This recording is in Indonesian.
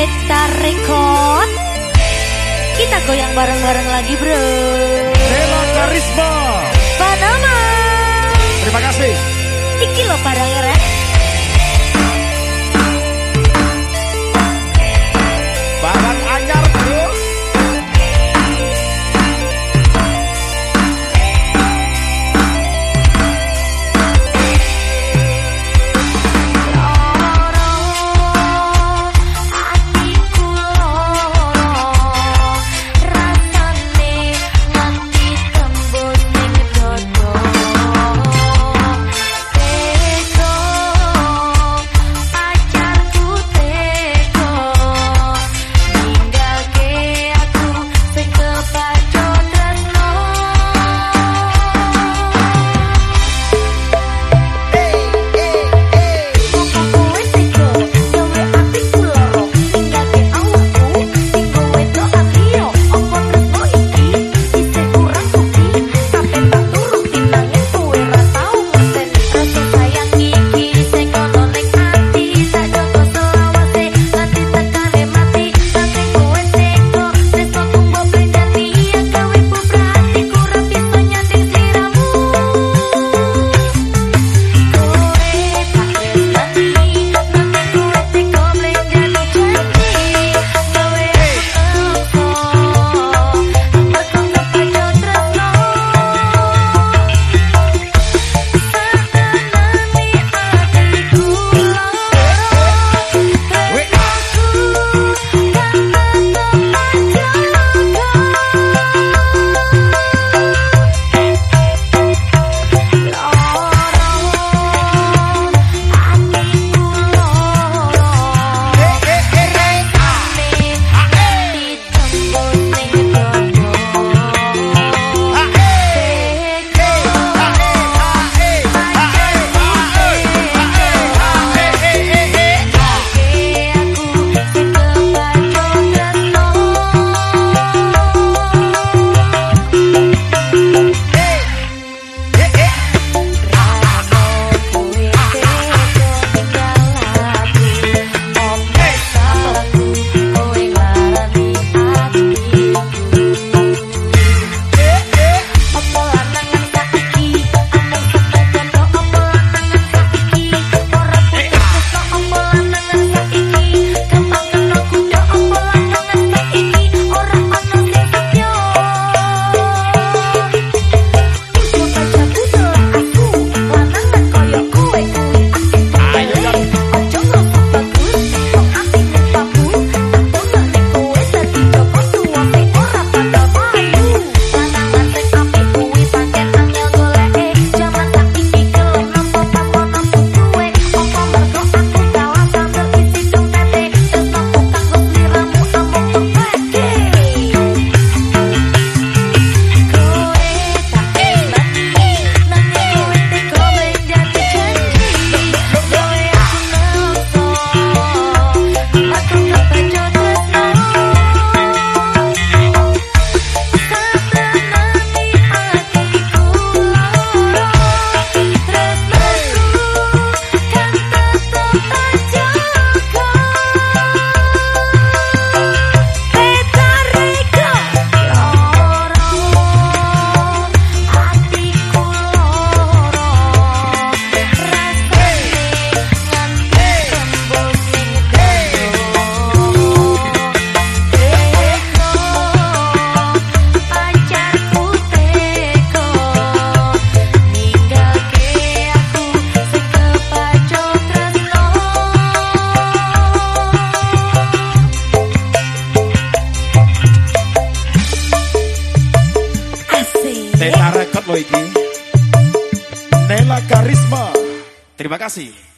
Setar Record. Kita goyang bareng-bareng lagi bro. Bella Karisma. Panama. Terima kasih. Iki lo barangnya. Teta Rekod lo iki. Nela Karisma. Terima kasih.